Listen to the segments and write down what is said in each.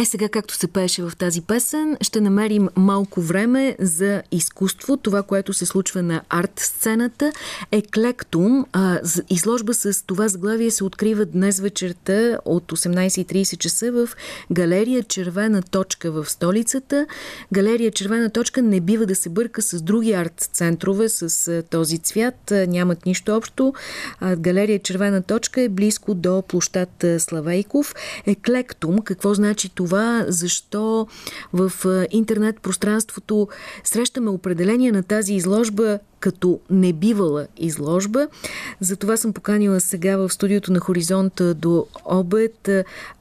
Е, сега, както се пееше в тази песен, ще намерим малко време за изкуство. Това, което се случва на арт-сцената. Еклектум, а, изложба с това заглавие се открива днес вечерта от 18.30 часа в галерия Червена точка в столицата. Галерия Червена точка не бива да се бърка с други арт-центрове с този цвят. Нямат нищо общо. Галерия Червена точка е близко до площад Славейков. Еклектум, какво значи това? Това защо в интернет пространството срещаме определение на тази изложба като небивала изложба. Затова съм поканила сега в студиото на Хоризонта до обед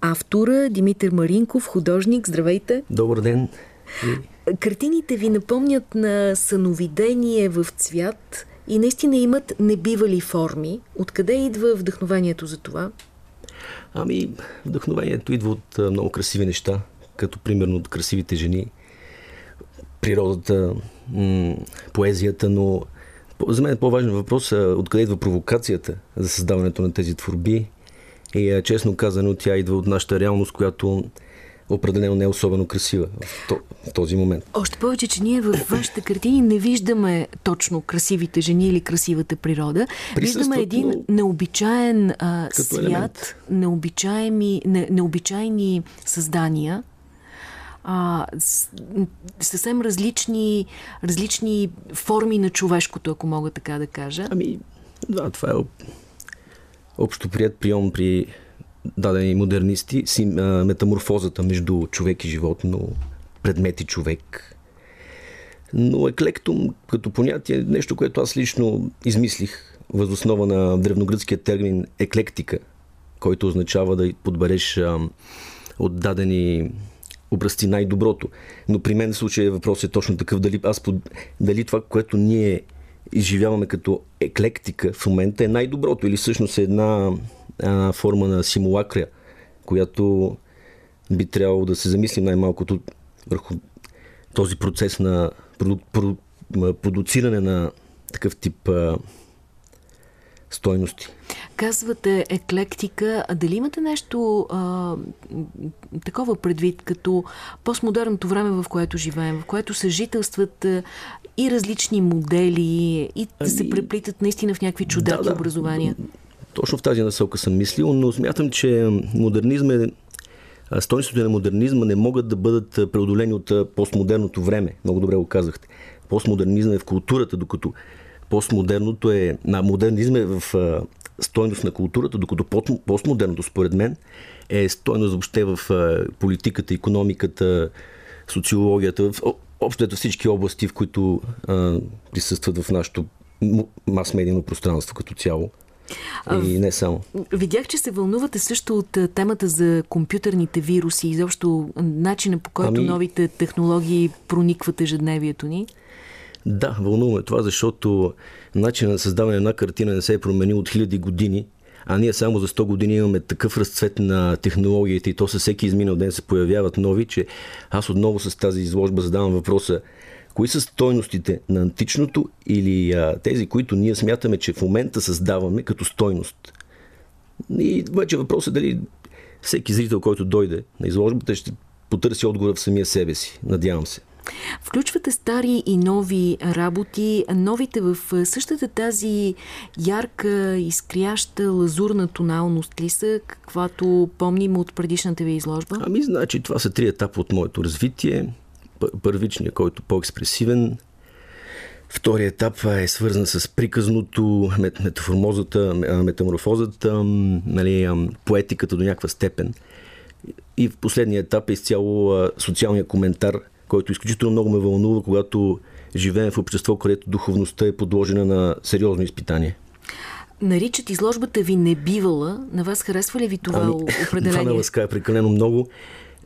автора Димитър Маринков, художник. Здравейте! Добър ден! Картините ви напомнят на съновидение в цвят и наистина имат небивали форми. Откъде идва вдъхновението за това? Ами, вдъхновението идва от много красиви неща, като примерно от красивите жени, природата, поезията, но за мен е по-важен въпрос е откъде идва провокацията за създаването на тези творби. И честно казано, тя идва от нашата реалност, която определено не е особено красива в този момент. Още повече, че ние в вашите картини не виждаме точно красивите жени или красивата природа. Виждаме един необичаен а, свят, необичаеми, не, необичайни създания, а, съвсем различни, различни форми на човешкото, ако мога така да кажа. Ами, да, това е общо прият прием при дадени модернисти, си, а, метаморфозата между човек и животно, предмет и човек. Но еклектум като понятие е нещо, което аз лично измислих възоснова на древногръцкия термин еклектика, който означава да подбереш а, от дадени образци най-доброто. Но при мен в случая въпрос е точно такъв, дали, аз, дали това, което ние изживяваме като еклектика в момента е най-доброто или всъщност е една а, форма на симулакрия, която би трябвало да се замислим най-малкото върху този процес на проду, проду, продуциране на такъв тип а, стойности. Казвате еклектика, а дали имате нещо а, такова предвид, като постмодерното време, в което живеем, в което съжителстват и различни модели, и ами... се преплитат наистина в някакви чудаки да, да. образования? Точно в тази насока съм мислил, но смятам, че модернизм е Стойностите на модернизма не могат да бъдат преодолени от постмодерното време. Много добре го казахте. Постмодернизъм е в културата, докато постмодерното е... На модернизм е в стойност на културата, докато постмодерното, според мен, е стойност въобще в политиката, економиката, социологията, в общо всички области, в които а, присъстват в нашето мас-медийно пространство като цяло. И не само. Видях, че се вълнувате също от темата за компютърните вируси, изобщо начина по който ами... новите технологии проникват ежедневието ни. Да, вълнуваме това, защото начинът на създаване на картина не се е променил от хиляди години, а ние само за 100 години имаме такъв разцвет на технологиите и то със всеки изминал ден се появяват нови, че аз отново с тази изложба задавам въпроса Кои са стойностите на античното или а, тези, които ние смятаме, че в момента създаваме като стойност? И вече въпросът е дали всеки зрител, който дойде на изложбата, ще потърси отговора в самия себе си. Надявам се. Включвате стари и нови работи. Новите в същата тази ярка, изкряща, лазурна тоналност ли са, каквато помним от предишната ви изложба? Ами, значи, това са три етапа от моето развитие първичния, който е по-експресивен. Вторият етап е свързан с приказното, метаформозата, метаморфозата, нали, поетиката до някаква степен. И в последния етап е изцяло социалния коментар, който изключително много ме вълнува, когато живеем в общество, където духовността е подложена на сериозно изпитание. Наричат изложбата ви небивала. На вас харесва ли ви това ами, определение? Това ме ласка прекалено много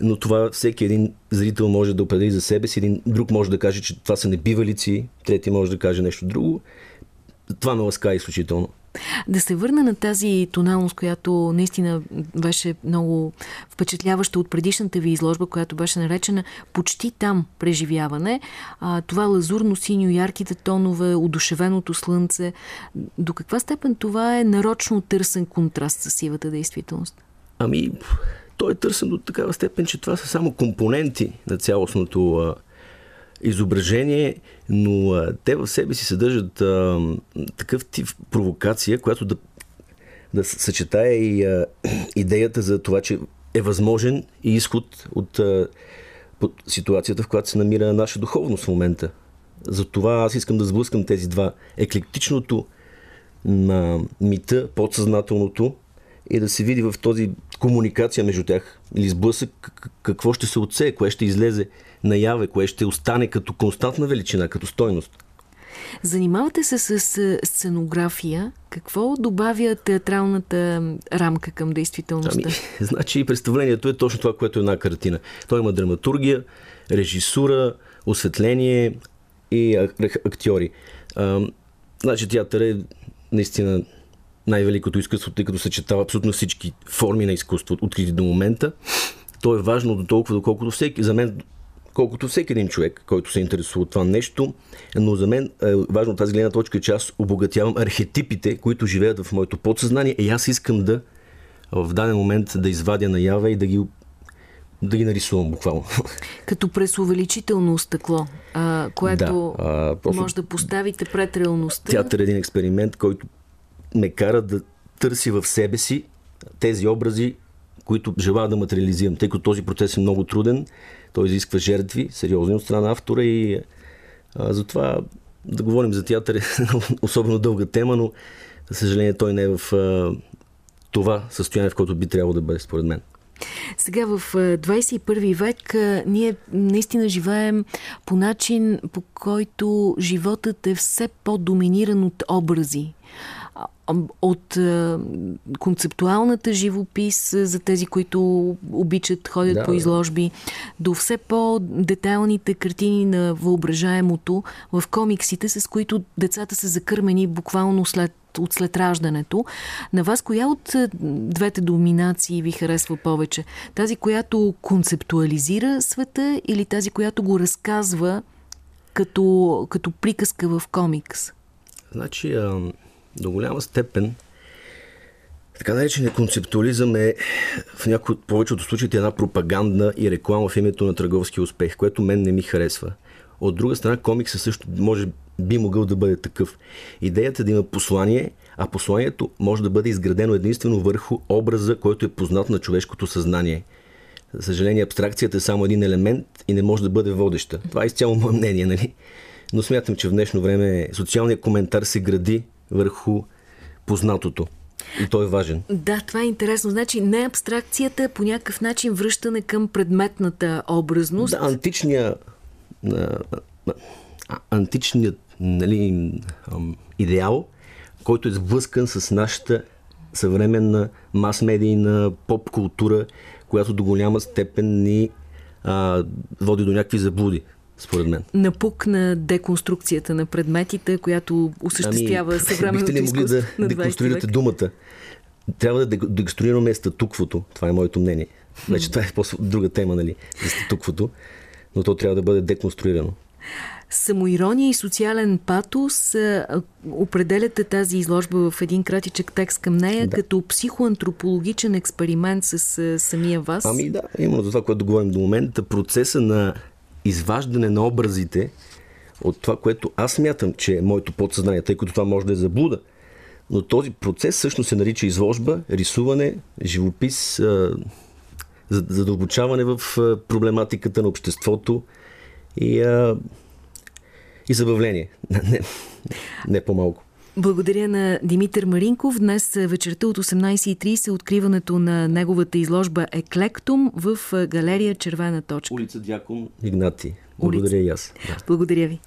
но това всеки един зрител може да определи за себе си, един друг може да каже, че това са небивалици, трети може да каже нещо друго. Това ме ласка изключително. Да се върна на тази тоналност, която наистина беше много впечатляваща от предишната ви изложба, която беше наречена почти там преживяване. А, това лазурно синьо, ярките тонове, удушевеното слънце. До каква степен това е нарочно търсен контраст с сивата действителност? Ами, той е търсен до такава степен, че това са само компоненти на цялостното а, изображение, но а, те в себе си съдържат а, такъв тип провокация, която да, да съчетае и а, идеята за това, че е възможен и изход от а, ситуацията, в която се намира наша духовност в момента. Затова аз искам да сблъскам тези два. Еклектичното на мита, подсъзнателното и да се види в този комуникация между тях или сблъсък какво ще се отсее, кое ще излезе наяве, кое ще остане като константна величина, като стойност. Занимавате се с сценография. Какво добавя театралната рамка към действителността? Ами, значи представлението е точно това, което е една картина. Той има драматургия, режисура, осветление и актьори. А, значи театър е наистина най-великото изкуство, тъй като съчетава абсолютно всички форми на изкуство, открити до момента. То е важно до толкова, доколкото всеки, за мен, колкото всеки един човек, който се интересува от това нещо, но за мен е важно тази гледна точка, че аз обогатявам архетипите, които живеят в моето подсъзнание и аз искам да в даден момент да извадя наява и да ги да ги нарисувам буквално. Като през увеличително стъкло, а, което да, а, просто... може да поставите пред реалността. Театър е един експеримент, който ме кара да търси в себе си тези образи, които желая да материализирам, тъй като този процес е много труден, той изисква жертви, сериозни от страна автора и а, затова да говорим за театър е особено дълга тема, но за съжаление той не е в а, това състояние, в което би трябвало да бъде, според мен. Сега в 21 век ние наистина живеем по начин, по който животът е все по-доминиран от образи от концептуалната живопис за тези, които обичат, ходят да, по изложби, до все по-детайлните картини на въображаемото в комиксите, с които децата са закърмени буквално след от след раждането. На вас коя от двете доминации ви харесва повече? Тази, която концептуализира света или тази, която го разказва като, като приказка в комикс? Значи, до голяма степен така наречения концептуализъм е в някои от повечето случаите една пропагандна и реклама в името на търговски успех, което мен не ми харесва. От друга страна, комикса също може, би могъл да бъде такъв. Идеята е да има послание, а посланието може да бъде изградено единствено върху образа, който е познат на човешкото съзнание. За съжаление, абстракцията е само един елемент и не може да бъде водеща. Това е изцяло мое мнение, нали? Но смятам, че в днешно време социалният коментар се гради върху познатото. И той е важен. Да, това е интересно. Значи не абстракцията, по някакъв начин връщане към предметната образност. Да, античния, античният нали, идеал, който е сблъскан с нашата съвременна мас-медийна поп-култура, която до голяма степен ни а, води до някакви заблуди според мен. Напук на деконструкцията на предметите, която осъществява ами, съвременното Бихте ли могли да деконструирате думата? Трябва да деконструираме статуквото. Това е моето мнение. Вече това е друга тема, нали, за статуквото. Но то трябва да бъде деконструирано. Самоирония и социален патос определяте тази изложба в един кратичък текст към нея да. като психоантропологичен експеримент с самия вас. Ами да, именно за това, което говорим до момента. Процеса на изваждане на образите от това, което аз мятам, че е моето подсъзнание, тъй като това може да е заблуда. Но този процес всъщност се нарича изложба, рисуване, живопис, задълбочаване в проблематиката на обществото и, и забавление. Не, не по-малко. Благодаря на Димитър Маринков. Днес вечерта от 18.30 откриването на неговата изложба Еклектум в галерия Червена точка. Улица Дякон Игнати. Благодаря Улица. и аз. Да. Благодаря ви.